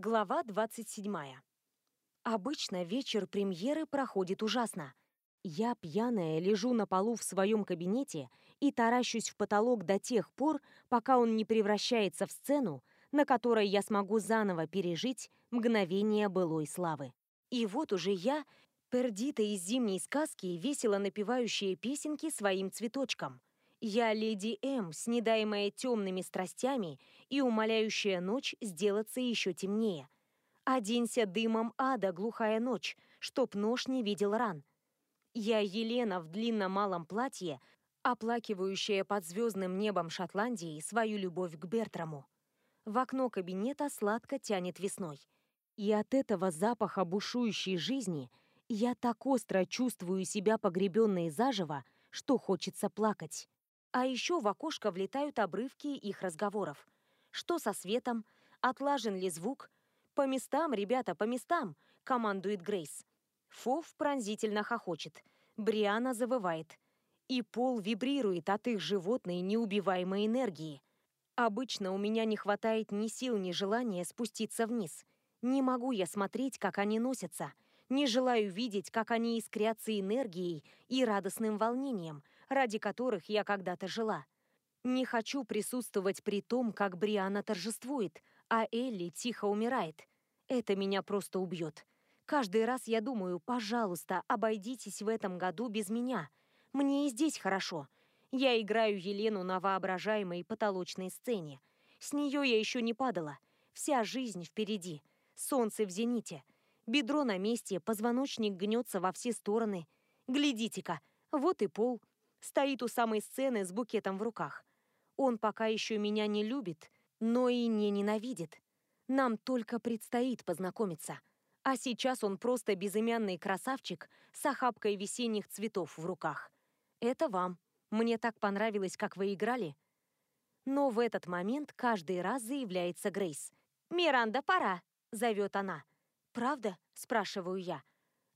Глава 27. Обычно вечер премьеры проходит ужасно. Я, пьяная, лежу на полу в своем кабинете и таращусь в потолок до тех пор, пока он не превращается в сцену, на которой я смогу заново пережить мгновение былой славы. И вот уже я, пердита из зимней сказки, весело напевающая песенки своим цветочком. Я леди М, снедаемая темными страстями и умоляющая ночь сделаться еще темнее. Оденься дымом ада, глухая ночь, чтоб нож не видел ран. Я Елена в длинном малом платье, оплакивающая под звездным небом Шотландии свою любовь к Бертраму. В окно кабинета сладко тянет весной. И от этого запаха бушующей жизни я так остро чувствую себя погребенной заживо, что хочется плакать. А еще в окошко влетают обрывки их разговоров. Что со светом? Отлажен ли звук? «По местам, ребята, по местам!» — командует Грейс. Фов пронзительно хохочет. Бриана завывает. И пол вибрирует от их животной неубиваемой энергии. Обычно у меня не хватает ни сил, ни желания спуститься вниз. Не могу я смотреть, как они носятся. Не желаю видеть, как они искрятся энергией и радостным волнением, ради которых я когда-то жила. Не хочу присутствовать при том, как Бриана торжествует, а Элли тихо умирает. Это меня просто убьет. Каждый раз я думаю, пожалуйста, обойдитесь в этом году без меня. Мне и здесь хорошо. Я играю Елену на воображаемой потолочной сцене. С нее я еще не падала. Вся жизнь впереди. Солнце в зените. Бедро на месте, позвоночник гнется во все стороны. Глядите-ка, вот и пол, стоит у самой сцены с букетом в руках. Он пока еще меня не любит, но и не ненавидит. Нам только предстоит познакомиться. А сейчас он просто безымянный красавчик с охапкой весенних цветов в руках. Это вам. Мне так понравилось, как вы играли. Но в этот момент каждый раз заявляется Грейс. «Миранда, пора!» — зовет она. «Правда?» — спрашиваю я.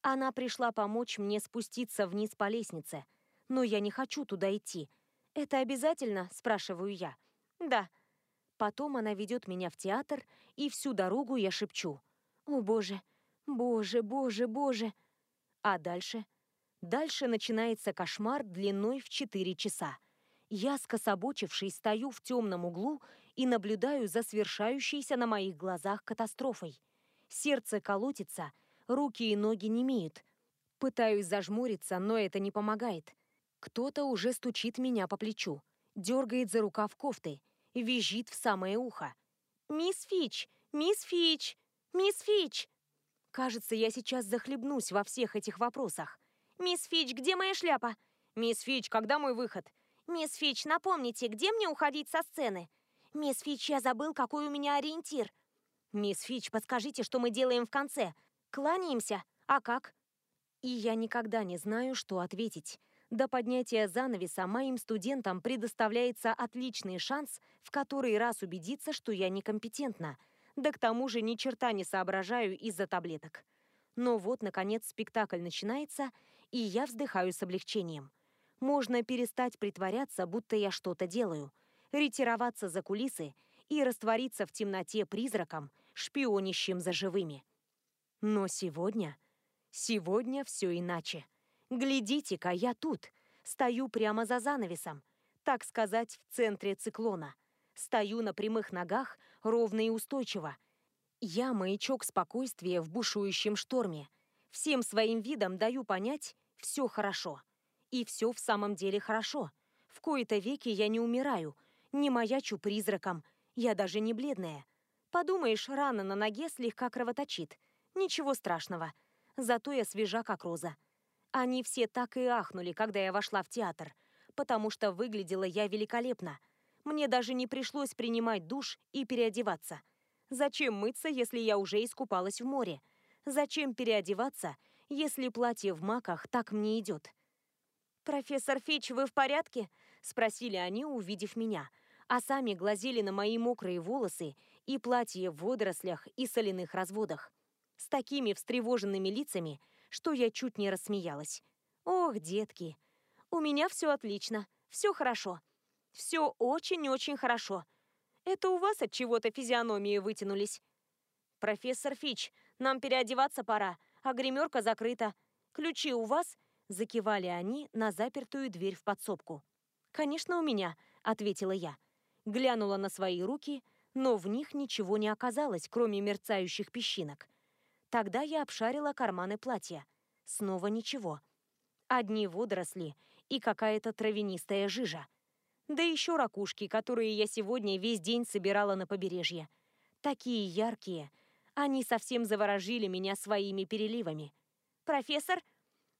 Она пришла помочь мне спуститься вниз по лестнице — но я не хочу туда идти. Это обязательно?» – спрашиваю я. «Да». Потом она ведет меня в театр, и всю дорогу я шепчу. «О, боже! Боже, боже, боже!» А дальше? Дальше начинается кошмар длиной в 4 часа. Я, скособочившись, стою в темном углу и наблюдаю за свершающейся на моих глазах катастрофой. Сердце колотится, руки и ноги не имеют. Пытаюсь зажмуриться, но это не помогает. Кто-то уже стучит меня по плечу, дергает за рукав кофты, визжит в самое ухо. «Мисс Фич! Мисс Фич! Мисс Фич!» Кажется, я сейчас захлебнусь во всех этих вопросах. «Мисс Фич, где моя шляпа?» «Мисс Фич, когда мой выход?» «Мисс Фич, напомните, где мне уходить со сцены?» «Мисс Фич, я забыл, какой у меня ориентир». «Мисс Фич, подскажите, что мы делаем в конце?» «Кланяемся? А как?» И я никогда не знаю, что ответить. До поднятия занавеса моим студентам предоставляется отличный шанс в который раз убедиться, что я некомпетентна, да к тому же ни черта не соображаю из-за таблеток. Но вот, наконец, спектакль начинается, и я вздыхаю с облегчением. Можно перестать притворяться, будто я что-то делаю, ретироваться за кулисы и раствориться в темноте призраком, шпионящим за живыми. Но сегодня... Сегодня все иначе. Глядите-ка, я тут. Стою прямо за занавесом. Так сказать, в центре циклона. Стою на прямых ногах, ровно и устойчиво. Я маячок спокойствия в бушующем шторме. Всем своим видом даю понять, все хорошо. И все в самом деле хорошо. В кои-то веки я не умираю, не маячу призраком, я даже не бледная. Подумаешь, рана на ноге слегка кровоточит. Ничего страшного. Зато я свежа, как роза. Они все так и ахнули, когда я вошла в театр, потому что выглядела я великолепно. Мне даже не пришлось принимать душ и переодеваться. Зачем мыться, если я уже искупалась в море? Зачем переодеваться, если платье в маках так мне идет? «Профессор Фич, вы в порядке?» — спросили они, увидев меня, а сами глазели на мои мокрые волосы и платье в водорослях и соляных разводах. С такими встревоженными лицами — что я чуть не рассмеялась. Ох, детки, у меня все отлично, все хорошо. Все очень-очень хорошо. Это у вас от чего-то физиономии вытянулись. «Профессор Фич, нам переодеваться пора, а гримерка закрыта. Ключи у вас?» Закивали они на запертую дверь в подсобку. «Конечно, у меня», — ответила я. Глянула на свои руки, но в них ничего не оказалось, кроме мерцающих песчинок. Тогда я обшарила карманы платья. Снова ничего. Одни водоросли и какая-то травянистая жижа. Да еще ракушки, которые я сегодня весь день собирала на побережье. Такие яркие. Они совсем заворожили меня своими переливами. «Профессор?»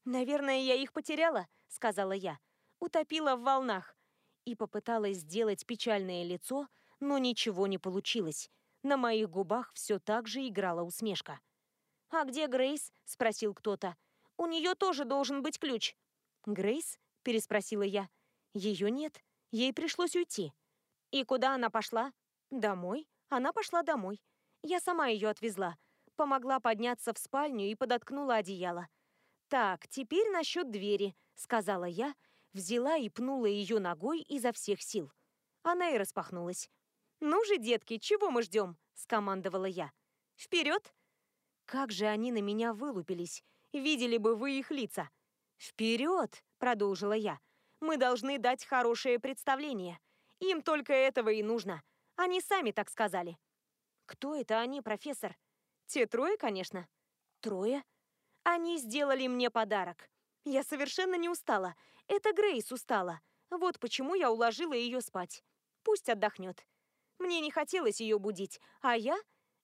«Наверное, я их потеряла», — сказала я. «Утопила в волнах». И попыталась сделать печальное лицо, но ничего не получилось. На моих губах все так же играла усмешка. «А где Грейс?» — спросил кто-то. «У нее тоже должен быть ключ». «Грейс?» — переспросила я. «Ее нет. Ей пришлось уйти». «И куда она пошла?» «Домой. Она пошла домой. Я сама ее отвезла. Помогла подняться в спальню и подоткнула одеяло. «Так, теперь насчет двери», — сказала я, взяла и пнула ее ногой изо всех сил. Она и распахнулась. «Ну же, детки, чего мы ждем?» — скомандовала я. «Вперед!» Как же они на меня вылупились. Видели бы вы их лица. «Вперед!» — продолжила я. «Мы должны дать хорошее представление. Им только этого и нужно. Они сами так сказали». «Кто это они, профессор?» «Те трое, конечно». «Трое?» «Они сделали мне подарок. Я совершенно не устала. Это Грейс устала. Вот почему я уложила ее спать. Пусть отдохнет. Мне не хотелось ее будить, а я...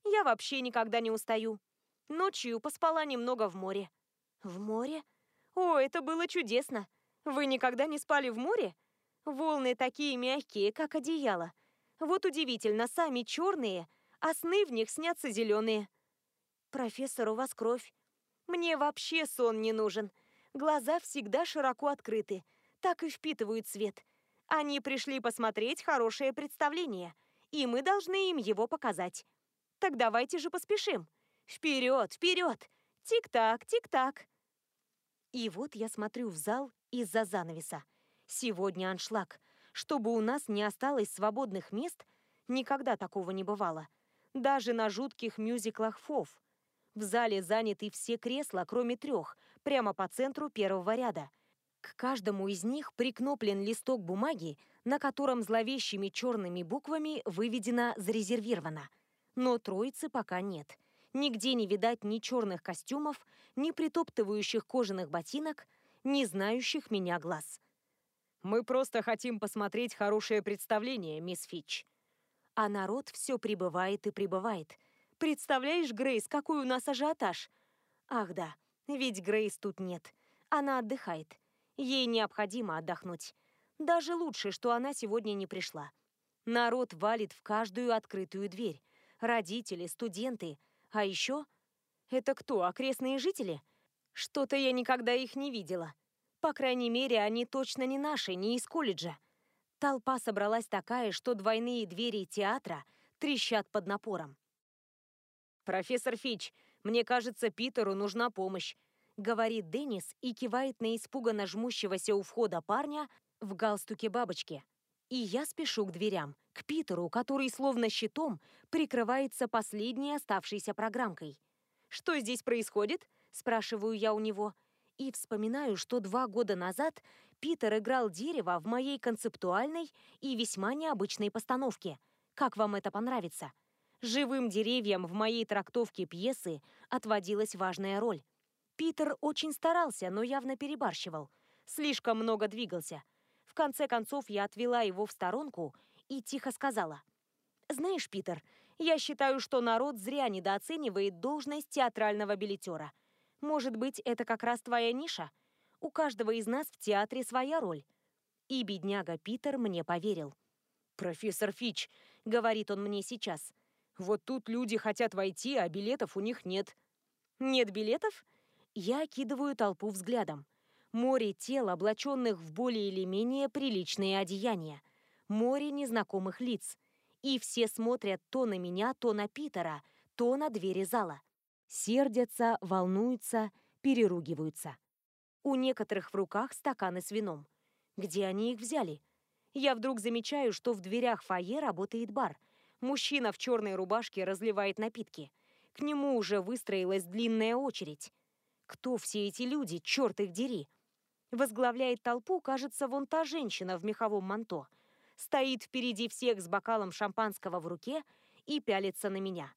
Я вообще никогда не устаю. Ночью поспала немного в море». «В море?» О, это было чудесно. Вы никогда не спали в море? Волны такие мягкие, как одеяло. Вот удивительно, сами черные, а сны в них снятся зеленые. Профессор, у вас кровь. Мне вообще сон не нужен. Глаза всегда широко открыты, так и впитывают свет. Они пришли посмотреть хорошее представление, и мы должны им его показать. Так давайте же поспешим. Вперед, вперед! Тик-так, тик-так. И вот я смотрю в зал из-за занавеса. Сегодня аншлаг. Чтобы у нас не осталось свободных мест, никогда такого не бывало. Даже на жутких мюзиклах ФОВ. В зале заняты все кресла, кроме трех, прямо по центру первого ряда. К каждому из них прикноплен листок бумаги, на котором зловещими черными буквами выведено «Зарезервировано». Но троицы пока нет. Нигде не видать ни черных костюмов, ни притоптывающих кожаных ботинок, ни знающих меня глаз. «Мы просто хотим посмотреть хорошее представление, мисс Фич». А народ все прибывает и прибывает. Представляешь, Грейс, какой у нас ажиотаж? Ах да, ведь Грейс тут нет. Она отдыхает. Ей необходимо отдохнуть. Даже лучше, что она сегодня не пришла. Народ валит в каждую открытую дверь. Родители, студенты, а еще... Это кто, окрестные жители? Что-то я никогда их не видела. По крайней мере, они точно не наши, не из колледжа. Толпа собралась такая, что двойные двери театра трещат под напором. «Профессор Фич, мне кажется, Питеру нужна помощь», говорит Деннис и кивает на испуганно жмущегося у входа парня в галстуке бабочки. И я спешу к дверям, к Питеру, который словно щитом прикрывается последней оставшейся программкой. «Что здесь происходит?» – спрашиваю я у него. И вспоминаю, что два года назад Питер играл дерево в моей концептуальной и весьма необычной постановке. Как вам это понравится? Живым деревьям в моей трактовке пьесы отводилась важная роль. Питер очень старался, но явно перебарщивал. Слишком много двигался – в конце концов, я отвела его в сторонку и тихо сказала. «Знаешь, Питер, я считаю, что народ зря недооценивает должность театрального билетера. Может быть, это как раз твоя ниша? У каждого из нас в театре своя роль». И бедняга Питер мне поверил. «Профессор Фич», — говорит он мне сейчас, — «вот тут люди хотят войти, а билетов у них нет». «Нет билетов?» Я окидываю толпу взглядом море тел, облаченных в более или менее приличные одеяния, море незнакомых лиц. И все смотрят то на меня, то на Питера, то на двери зала. Сердятся, волнуются, переругиваются. У некоторых в руках стаканы с вином. Где они их взяли? Я вдруг замечаю, что в дверях фойе работает бар. Мужчина в черной рубашке разливает напитки. К нему уже выстроилась длинная очередь. Кто все эти люди, черт их дери? Возглавляет толпу, кажется, вон та женщина в меховом манто. Стоит впереди всех с бокалом шампанского в руке и пялится на меня.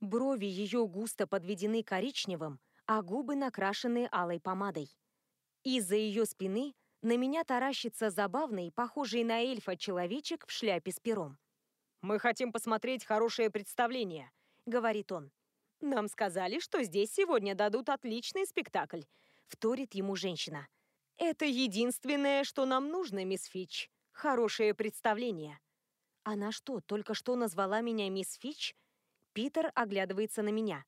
Брови ее густо подведены коричневым, а губы накрашены алой помадой. Из-за ее спины на меня таращится забавный, похожий на эльфа человечек в шляпе с пером. «Мы хотим посмотреть хорошее представление», — говорит он. «Нам сказали, что здесь сегодня дадут отличный спектакль», — вторит ему женщина. «Это единственное, что нам нужно, мисс Фич. Хорошее представление». Она что, только что назвала меня мисс Фич? Питер оглядывается на меня.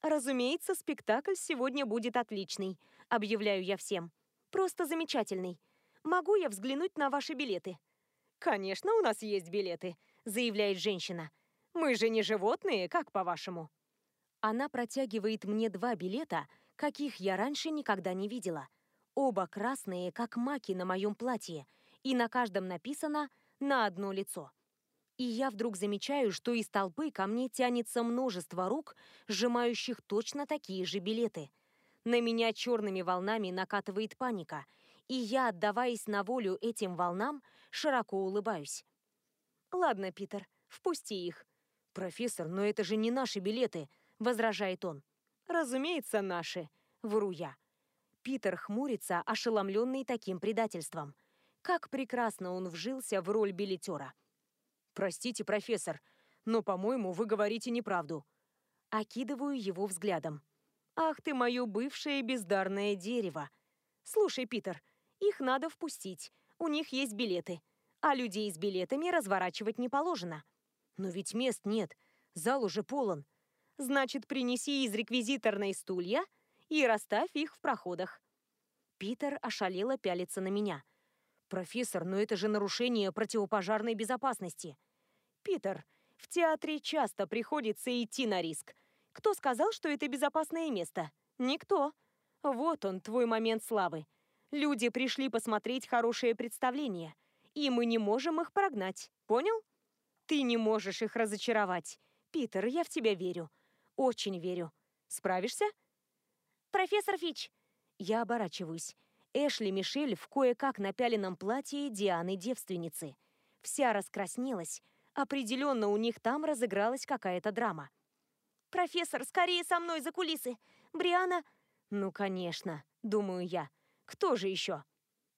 «Разумеется, спектакль сегодня будет отличный», — объявляю я всем. «Просто замечательный. Могу я взглянуть на ваши билеты?» «Конечно, у нас есть билеты», — заявляет женщина. «Мы же не животные, как по-вашему?» Она протягивает мне два билета, каких я раньше никогда не видела. Оба красные, как маки на моем платье, и на каждом написано «на одно лицо» и я вдруг замечаю, что из толпы ко мне тянется множество рук, сжимающих точно такие же билеты. На меня черными волнами накатывает паника, и я, отдаваясь на волю этим волнам, широко улыбаюсь. «Ладно, Питер, впусти их». «Профессор, но это же не наши билеты», — возражает он. «Разумеется, наши», — вру я. Питер хмурится, ошеломленный таким предательством. Как прекрасно он вжился в роль билетера. «Простите, профессор, но, по-моему, вы говорите неправду». Окидываю его взглядом. «Ах ты, мое бывшее бездарное дерево! Слушай, Питер, их надо впустить, у них есть билеты, а людей с билетами разворачивать не положено. Но ведь мест нет, зал уже полон. Значит, принеси из реквизиторной стулья и расставь их в проходах». Питер ошалело пялится на меня – «Профессор, но это же нарушение противопожарной безопасности». «Питер, в театре часто приходится идти на риск. Кто сказал, что это безопасное место? Никто. Вот он, твой момент славы. Люди пришли посмотреть хорошее представление, и мы не можем их прогнать. Понял? Ты не можешь их разочаровать. Питер, я в тебя верю. Очень верю. Справишься? Профессор Фич. Я оборачиваюсь. Эшли Мишель в кое-как напяленном платье Дианы-девственницы. Вся раскраснелась. Определенно у них там разыгралась какая-то драма. «Профессор, скорее со мной за кулисы! Бриана...» «Ну, конечно», — думаю я. «Кто же еще?»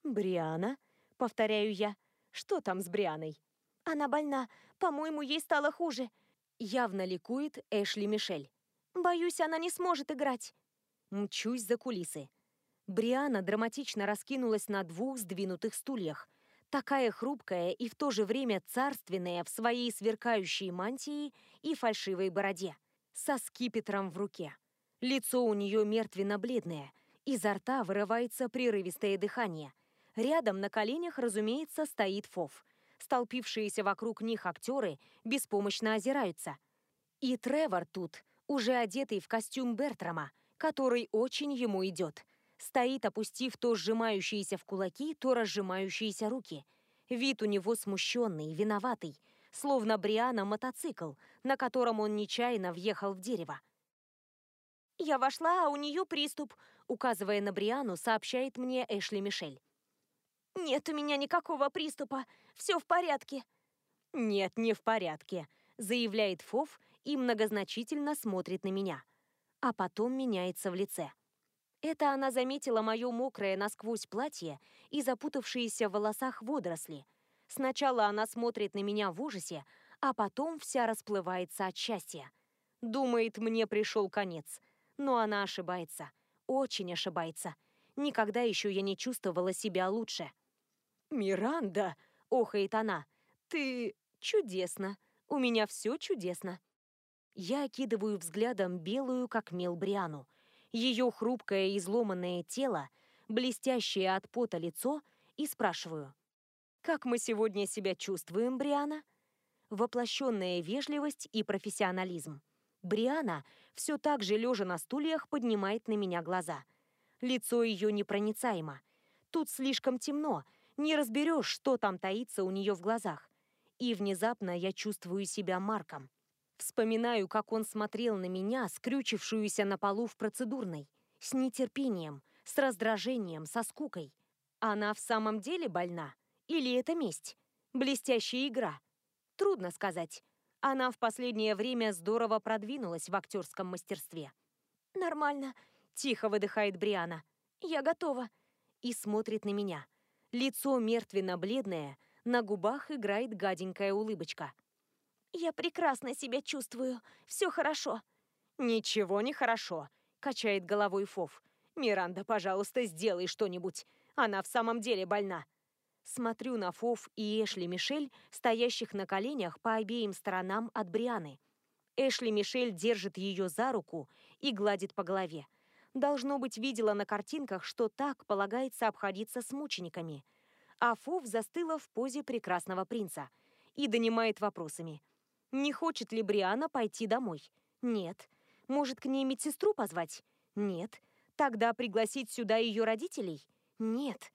«Бриана», — повторяю я. «Что там с Брианой?» «Она больна. По-моему, ей стало хуже». Явно ликует Эшли Мишель. «Боюсь, она не сможет играть». Мчусь за кулисы. Бриана драматично раскинулась на двух сдвинутых стульях, такая хрупкая и в то же время царственная в своей сверкающей мантии и фальшивой бороде, со скипетром в руке. Лицо у нее мертвенно-бледное, изо рта вырывается прерывистое дыхание. Рядом на коленях, разумеется, стоит Фов. Столпившиеся вокруг них актеры беспомощно озираются. И Тревор тут, уже одетый в костюм Бертрама, который очень ему идет – Стоит, опустив то сжимающиеся в кулаки, то разжимающиеся руки. Вид у него смущенный, виноватый, словно Бриана мотоцикл, на котором он нечаянно въехал в дерево. «Я вошла, а у нее приступ», — указывая на Бриану, сообщает мне Эшли Мишель. «Нет у меня никакого приступа, все в порядке». «Нет, не в порядке», — заявляет Фов и многозначительно смотрит на меня, а потом меняется в лице. Это она заметила мое мокрое насквозь платье и запутавшиеся в волосах водоросли. Сначала она смотрит на меня в ужасе, а потом вся расплывается от счастья. Думает, мне пришел конец. Но она ошибается. Очень ошибается. Никогда еще я не чувствовала себя лучше. «Миранда!» — охает она. «Ты чудесно. У меня все чудесно». Я окидываю взглядом белую, как мел Бриану ее хрупкое изломанное тело, блестящее от пота лицо и спрашиваю, «Как мы сегодня себя чувствуем, Бриана?» Воплощенная вежливость и профессионализм. Бриана, все так же лежа на стульях, поднимает на меня глаза. Лицо ее непроницаемо. Тут слишком темно, не разберешь, что там таится у нее в глазах. И внезапно я чувствую себя Марком. Вспоминаю, как он смотрел на меня, скрючившуюся на полу в процедурной, с нетерпением, с раздражением, со скукой. Она в самом деле больна? Или это месть? Блестящая игра? Трудно сказать. Она в последнее время здорово продвинулась в актерском мастерстве. «Нормально», — тихо выдыхает Бриана. «Я готова». И смотрит на меня. Лицо мертвенно-бледное, на губах играет гаденькая улыбочка. «Я прекрасно себя чувствую. Все хорошо». «Ничего не хорошо», — качает головой Фов. «Миранда, пожалуйста, сделай что-нибудь. Она в самом деле больна». Смотрю на Фов и Эшли Мишель, стоящих на коленях по обеим сторонам от Брианы. Эшли Мишель держит ее за руку и гладит по голове. Должно быть, видела на картинках, что так полагается обходиться с мучениками. А Фов застыла в позе прекрасного принца и донимает вопросами. Не хочет ли Бриана пойти домой? Нет. Может, к ней медсестру позвать? Нет. Тогда пригласить сюда ее родителей? Нет.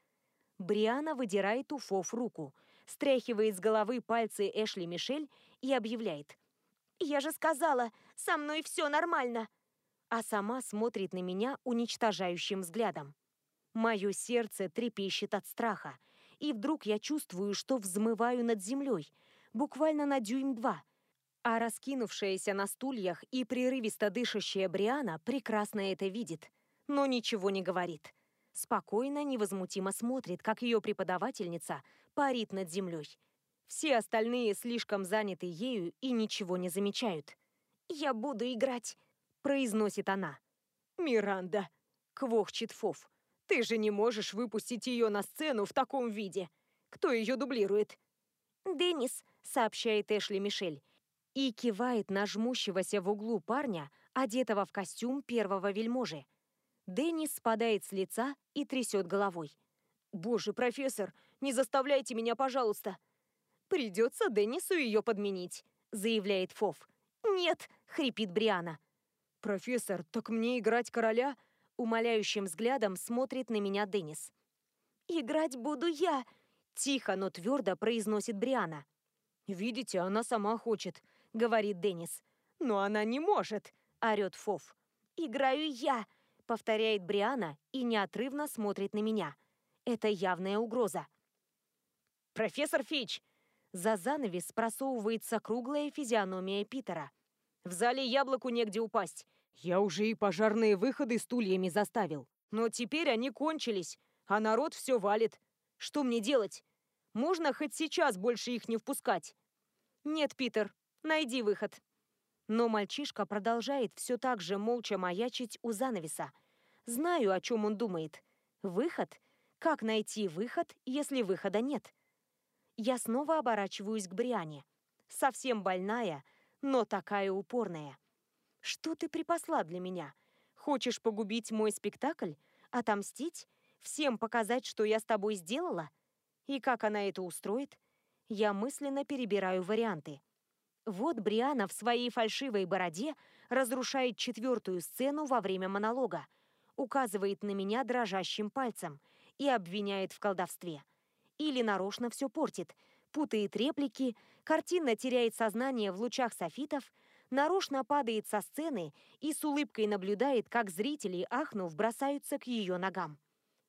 Бриана выдирает у Фов руку, стряхивает с головы пальцы Эшли Мишель и объявляет. «Я же сказала, со мной все нормально!» А сама смотрит на меня уничтожающим взглядом. Мое сердце трепещет от страха, и вдруг я чувствую, что взмываю над землей, буквально на дюйм-два. А раскинувшаяся на стульях и прерывисто дышащая Бриана прекрасно это видит, но ничего не говорит спокойно, невозмутимо смотрит, как ее преподавательница парит над землей. Все остальные слишком заняты ею и ничего не замечают. «Я буду играть», — произносит она. «Миранда», — квохчет Фов, — «ты же не можешь выпустить ее на сцену в таком виде. Кто ее дублирует?» «Деннис», — сообщает Эшли Мишель, и кивает на жмущегося в углу парня, одетого в костюм первого вельможи. Деннис спадает с лица и трясет головой. «Боже, профессор, не заставляйте меня, пожалуйста!» «Придется Деннису ее подменить», — заявляет Фов. «Нет», — хрипит Бриана. «Профессор, так мне играть короля?» Умоляющим взглядом смотрит на меня Деннис. «Играть буду я», — тихо, но твердо произносит Бриана. «Видите, она сама хочет», — говорит Деннис. «Но она не может», — орет Фов. «Играю я», повторяет Бриана и неотрывно смотрит на меня. Это явная угроза. «Профессор Фич!» За занавес просовывается круглая физиономия Питера. «В зале яблоку негде упасть. Я уже и пожарные выходы стульями заставил. Но теперь они кончились, а народ все валит. Что мне делать? Можно хоть сейчас больше их не впускать?» «Нет, Питер, найди выход», но мальчишка продолжает все так же молча маячить у занавеса. Знаю, о чем он думает. Выход? Как найти выход, если выхода нет? Я снова оборачиваюсь к Бриане. Совсем больная, но такая упорная. Что ты припасла для меня? Хочешь погубить мой спектакль? Отомстить? Всем показать, что я с тобой сделала? И как она это устроит? Я мысленно перебираю варианты. Вот Бриана в своей фальшивой бороде разрушает четвертую сцену во время монолога, указывает на меня дрожащим пальцем и обвиняет в колдовстве. Или нарочно все портит, путает реплики, картина теряет сознание в лучах софитов, нарочно падает со сцены и с улыбкой наблюдает, как зрители, ахнув, бросаются к ее ногам.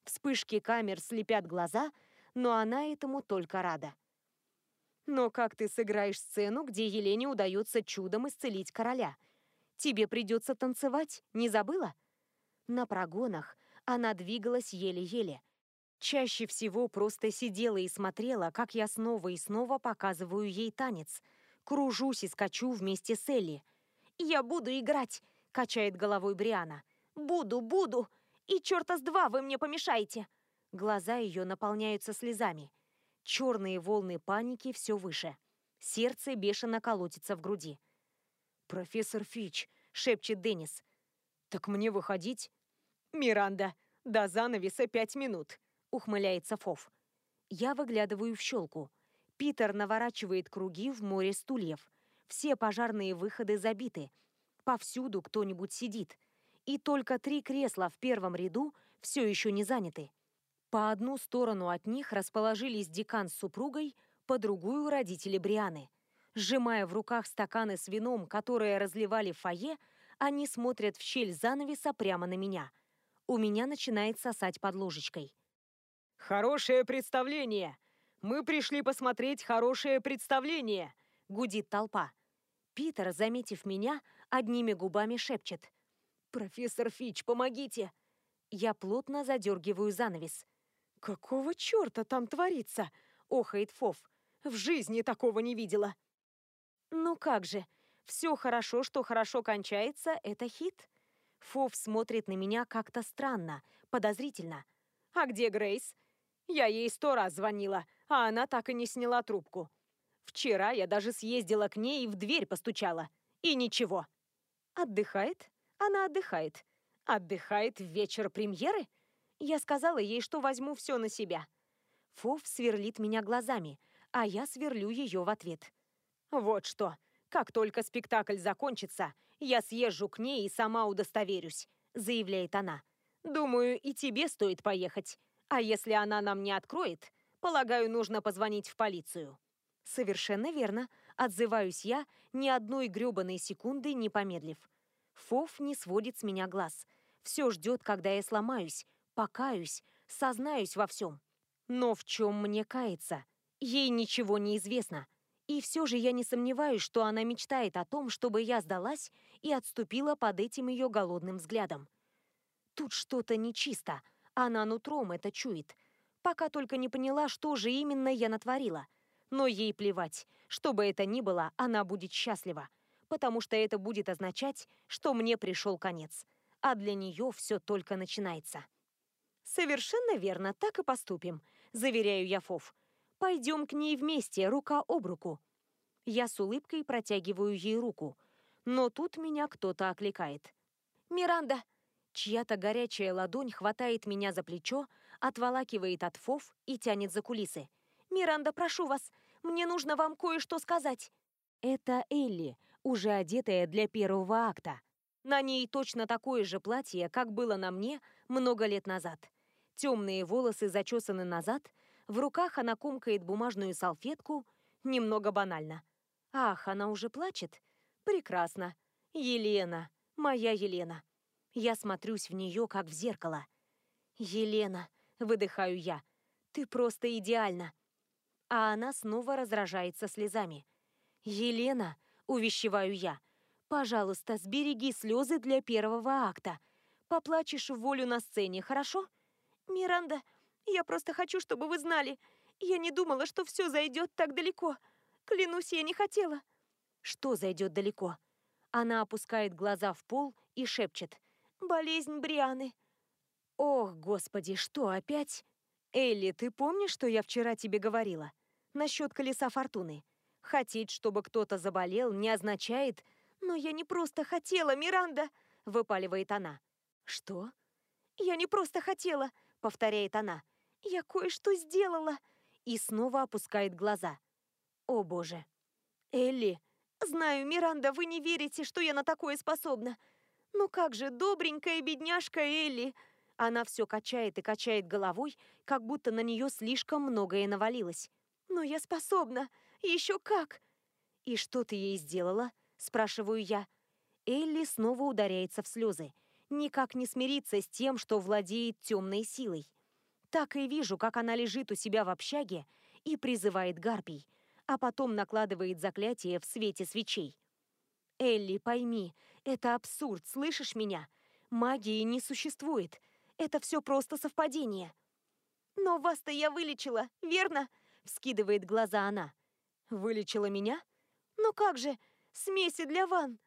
Вспышки камер слепят глаза, но она этому только рада. Но как ты сыграешь сцену, где Елене удается чудом исцелить короля? Тебе придется танцевать, не забыла? На прогонах она двигалась еле-еле. Чаще всего просто сидела и смотрела, как я снова и снова показываю ей танец. Кружусь и скачу вместе с Элли. «Я буду играть!» — качает головой Бриана. «Буду, буду! И черта с два вы мне помешаете!» Глаза ее наполняются слезами. Черные волны паники все выше. Сердце бешено колотится в груди. «Профессор Фич», — шепчет Деннис. «Так мне выходить?» «Миранда, до занавеса пять минут», — ухмыляется Фов. Я выглядываю в щелку. Питер наворачивает круги в море стульев. Все пожарные выходы забиты. Повсюду кто-нибудь сидит. И только три кресла в первом ряду все еще не заняты. По одну сторону от них расположились декан с супругой, по другую — родители Брианы. Сжимая в руках стаканы с вином, которые разливали в фойе, они смотрят в щель занавеса прямо на меня. У меня начинает сосать под ложечкой. «Хорошее представление! Мы пришли посмотреть хорошее представление!» — гудит толпа. Питер, заметив меня, одними губами шепчет. «Профессор Фич, помогите!» Я плотно задергиваю занавес. «Какого черта там творится?» — охает Фов. «В жизни такого не видела!» «Ну как же, все хорошо, что хорошо кончается, это хит?» Фов смотрит на меня как-то странно, подозрительно. «А где Грейс?» Я ей сто раз звонила, а она так и не сняла трубку. Вчера я даже съездила к ней и в дверь постучала. И ничего. Отдыхает? Она отдыхает. Отдыхает в вечер премьеры? Я сказала ей, что возьму все на себя. Фов сверлит меня глазами, а я сверлю ее в ответ. Вот что. Как только спектакль закончится, я съезжу к ней и сама удостоверюсь, заявляет она. Думаю, и тебе стоит поехать. А если она нам не откроет, полагаю, нужно позвонить в полицию. Совершенно верно. Отзываюсь я, ни одной грёбаной секунды не помедлив. Фоф не сводит с меня глаз. Все ждет, когда я сломаюсь, покаюсь, сознаюсь во всем. Но в чем мне каяться? Ей ничего не известно. И все же я не сомневаюсь, что она мечтает о том, чтобы я сдалась и отступила под этим ее голодным взглядом. Тут что-то нечисто. Она нутром это чует. Пока только не поняла, что же именно я натворила. Но ей плевать. Что бы это ни было, она будет счастлива. Потому что это будет означать, что мне пришел конец. А для нее все только начинается. «Совершенно верно, так и поступим», — заверяю я Фов. «Пойдем к ней вместе, рука об руку». Я с улыбкой протягиваю ей руку. Но тут меня кто-то окликает. «Миранда!» Чья-то горячая ладонь хватает меня за плечо, отволакивает от фов и тянет за кулисы. «Миранда, прошу вас, мне нужно вам кое-что сказать». Это Элли, уже одетая для первого акта. На ней точно такое же платье, как было на мне много лет назад. Темные волосы зачесаны назад, в руках она комкает бумажную салфетку, немного банально. Ах, она уже плачет? Прекрасно. Елена, моя Елена. Я смотрюсь в нее, как в зеркало. «Елена», — выдыхаю я, — «ты просто идеальна». А она снова разражается слезами. «Елена», — увещеваю я, — «пожалуйста, сбереги слезы для первого акта. Поплачешь в волю на сцене, хорошо?» «Миранда, я просто хочу, чтобы вы знали. Я не думала, что все зайдет так далеко. Клянусь, я не хотела». «Что зайдет далеко?» Она опускает глаза в пол и шепчет — Болезнь Брианы. Ох, господи, что опять? Элли, ты помнишь, что я вчера тебе говорила? Насчет колеса фортуны. Хотеть, чтобы кто-то заболел, не означает... Но я не просто хотела, Миранда, выпаливает она. Что? Я не просто хотела, повторяет она. Я кое-что сделала. И снова опускает глаза. О боже. Элли, знаю, Миранда, вы не верите, что я на такое способна. «Ну как же, добренькая бедняжка Элли!» Она все качает и качает головой, как будто на нее слишком многое навалилось. «Но я способна! Еще как!» «И что ты ей сделала?» – спрашиваю я. Элли снова ударяется в слезы. Никак не смирится с тем, что владеет темной силой. Так и вижу, как она лежит у себя в общаге и призывает гарпий, а потом накладывает заклятие в свете свечей. «Элли, пойми, это абсурд, слышишь меня? Магии не существует. Это все просто совпадение. Но вас-то я вылечила, верно? Вскидывает глаза она. Вылечила меня? Ну как же, смеси для ванн.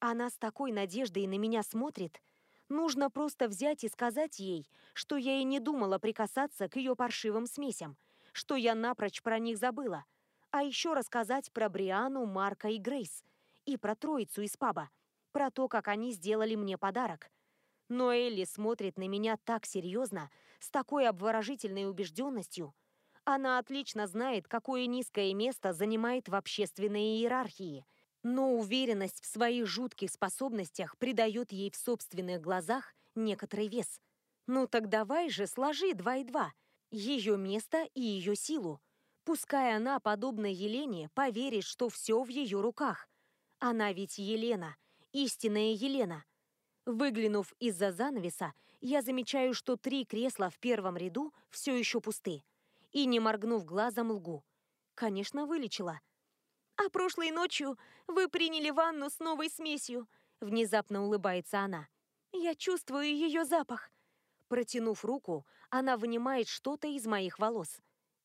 Она с такой надеждой на меня смотрит. Нужно просто взять и сказать ей, что я и не думала прикасаться к ее паршивым смесям, что я напрочь про них забыла. А еще рассказать про Бриану, Марка и Грейс – и про троицу из паба, про то, как они сделали мне подарок. Но Элли смотрит на меня так серьезно, с такой обворожительной убежденностью. Она отлично знает, какое низкое место занимает в общественной иерархии, но уверенность в своих жутких способностях придает ей в собственных глазах некоторый вес. Ну так давай же, сложи два и два. Ее место и ее силу. Пускай она, подобно Елене, поверит, что все в ее руках. Она ведь Елена, истинная Елена. Выглянув из-за занавеса, я замечаю, что три кресла в первом ряду все еще пусты. И, не моргнув глазом, лгу. Конечно, вылечила. «А прошлой ночью вы приняли ванну с новой смесью», — внезапно улыбается она. «Я чувствую ее запах». Протянув руку, она вынимает что-то из моих волос.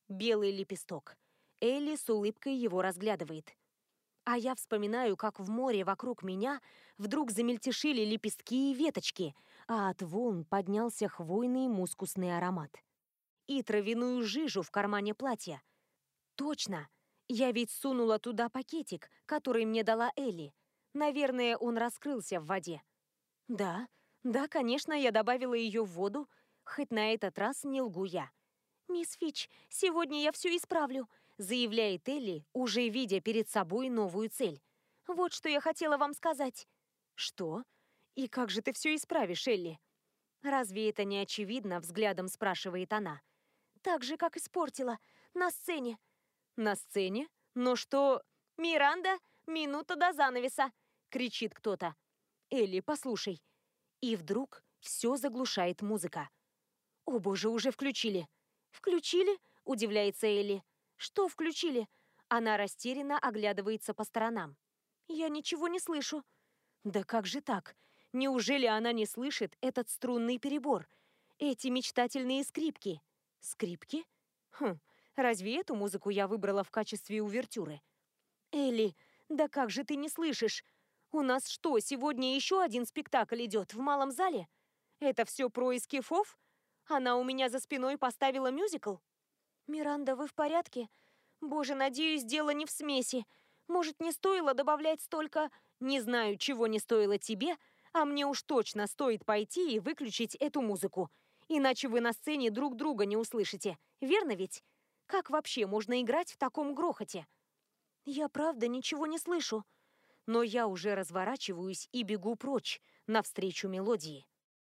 Белый лепесток. Элли с улыбкой его разглядывает. А я вспоминаю, как в море вокруг меня вдруг замельтешили лепестки и веточки, а от волн поднялся хвойный мускусный аромат. И травяную жижу в кармане платья. Точно! Я ведь сунула туда пакетик, который мне дала Элли. Наверное, он раскрылся в воде. Да, да, конечно, я добавила ее в воду, хоть на этот раз не лгу я. «Мисс Фич, сегодня я все исправлю», заявляет Элли, уже видя перед собой новую цель. «Вот что я хотела вам сказать». «Что? И как же ты все исправишь, Элли?» «Разве это не очевидно?» – взглядом спрашивает она. «Так же, как испортила. На сцене». «На сцене? Но что...» «Миранда, минута до занавеса!» – кричит кто-то. «Элли, послушай». И вдруг все заглушает музыка. «О боже, уже включили!» «Включили?» – удивляется Элли. «Что включили?» Она растерянно оглядывается по сторонам. «Я ничего не слышу». «Да как же так? Неужели она не слышит этот струнный перебор? Эти мечтательные скрипки?» «Скрипки? Хм, разве эту музыку я выбрала в качестве увертюры?» «Элли, да как же ты не слышишь? У нас что, сегодня еще один спектакль идет в малом зале? Это все происки Фов? Она у меня за спиной поставила мюзикл?» «Миранда, вы в порядке? Боже, надеюсь, дело не в смеси. Может, не стоило добавлять столько... Не знаю, чего не стоило тебе, а мне уж точно стоит пойти и выключить эту музыку. Иначе вы на сцене друг друга не услышите. Верно ведь? Как вообще можно играть в таком грохоте?» «Я правда ничего не слышу. Но я уже разворачиваюсь и бегу прочь, навстречу мелодии».